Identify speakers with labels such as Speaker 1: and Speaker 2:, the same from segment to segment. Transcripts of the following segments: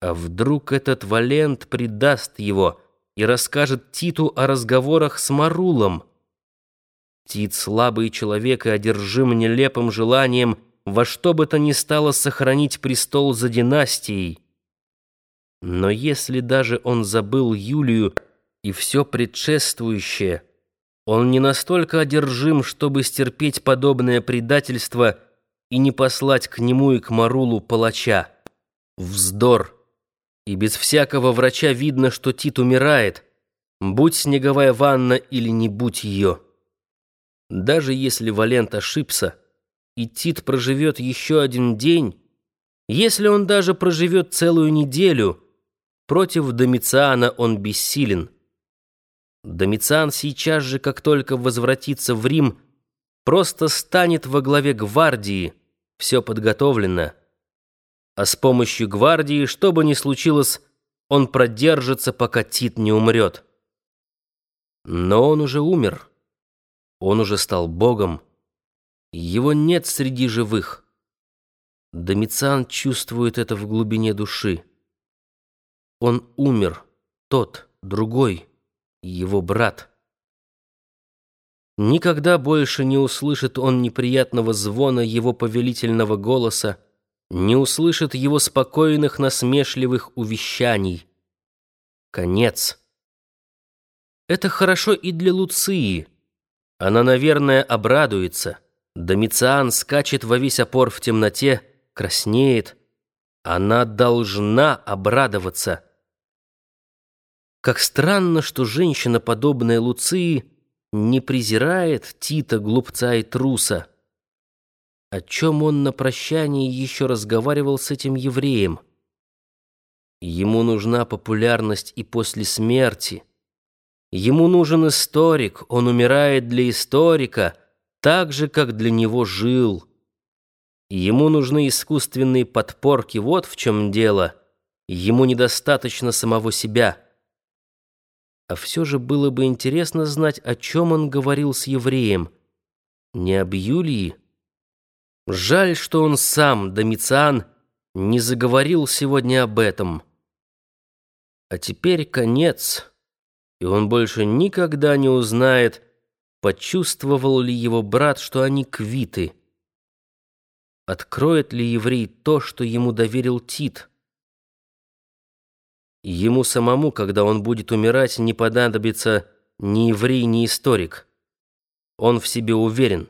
Speaker 1: А вдруг этот Валент предаст его и расскажет Титу о разговорах с Марулом? Тит слабый человек и одержим нелепым желанием во что бы то ни стало сохранить престол за династией. Но если даже он забыл Юлию и все предшествующее, он не настолько одержим, чтобы стерпеть подобное предательство и не послать к нему и к Марулу палача. Вздор! И без всякого врача видно, что Тит умирает, будь снеговая ванна или не будь ее. Даже если Валент ошибся, и Тит проживет еще один день, если он даже проживет целую неделю, против Домициана он бессилен. Домициан сейчас же, как только возвратится в Рим, просто станет во главе гвардии, все подготовлено а с помощью гвардии, что бы ни случилось, он продержится, пока Тит не умрет. Но он уже умер. Он уже стал богом. Его нет среди живых. Домициан чувствует это в глубине души. Он умер, тот, другой, его брат. Никогда больше не услышит он неприятного звона его повелительного голоса, не услышит его спокойных насмешливых увещаний. Конец. Это хорошо и для Луции. Она, наверное, обрадуется. Домициан скачет во весь опор в темноте, краснеет. Она должна обрадоваться. Как странно, что женщина, подобная Луции, не презирает Тита, глупца и труса о чем он на прощании еще разговаривал с этим евреем. Ему нужна популярность и после смерти. Ему нужен историк, он умирает для историка, так же, как для него жил. Ему нужны искусственные подпорки, вот в чем дело. Ему недостаточно самого себя. А все же было бы интересно знать, о чем он говорил с евреем. Не об Юлии, Жаль, что он сам, Домициан, не заговорил сегодня об этом. А теперь конец, и он больше никогда не узнает, почувствовал ли его брат, что они квиты. Откроет ли еврей то, что ему доверил Тит? Ему самому, когда он будет умирать, не понадобится ни еврей, ни историк. Он в себе уверен.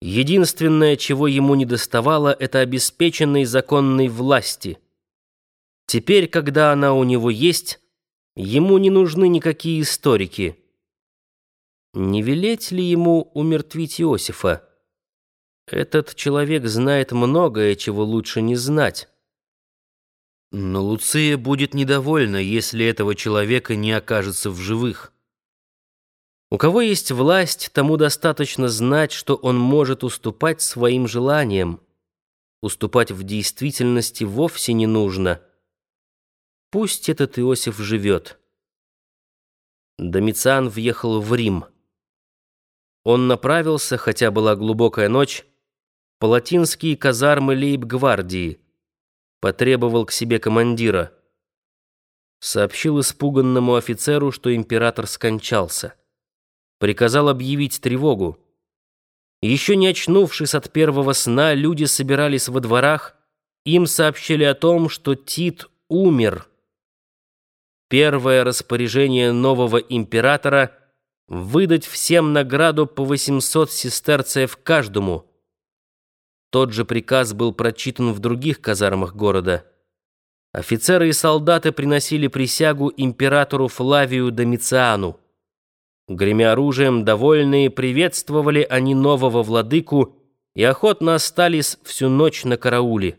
Speaker 1: Единственное, чего ему не доставало, это обеспеченной законной власти. Теперь, когда она у него есть, ему не нужны никакие историки. Не велеть ли ему умертвить Иосифа? Этот человек знает многое, чего лучше не знать. Но Луция будет недовольна, если этого человека не окажется в живых. У кого есть власть, тому достаточно знать, что он может уступать своим желаниям. Уступать в действительности вовсе не нужно. Пусть этот Иосиф живет. Домициан въехал в Рим. Он направился, хотя была глубокая ночь, в палатинские казармы лейб-гвардии. Потребовал к себе командира. Сообщил испуганному офицеру, что император скончался приказал объявить тревогу. Еще не очнувшись от первого сна, люди собирались во дворах, им сообщили о том, что Тит умер. Первое распоряжение нового императора — выдать всем награду по 800 сестерцев каждому. Тот же приказ был прочитан в других казармах города. Офицеры и солдаты приносили присягу императору Флавию Домициану. Гремя оружием, довольные, приветствовали они нового владыку и охотно остались всю ночь на карауле.